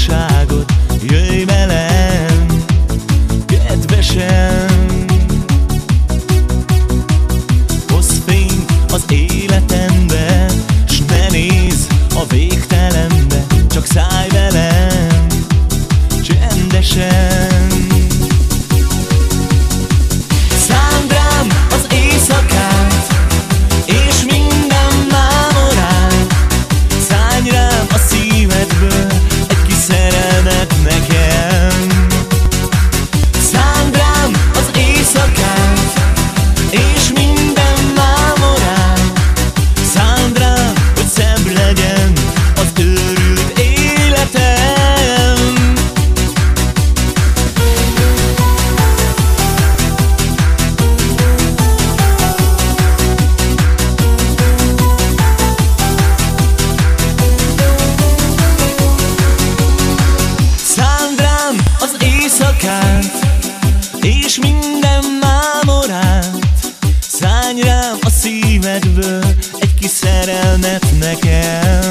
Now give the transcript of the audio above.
душа Szívedből Egy kis szerelmet nekem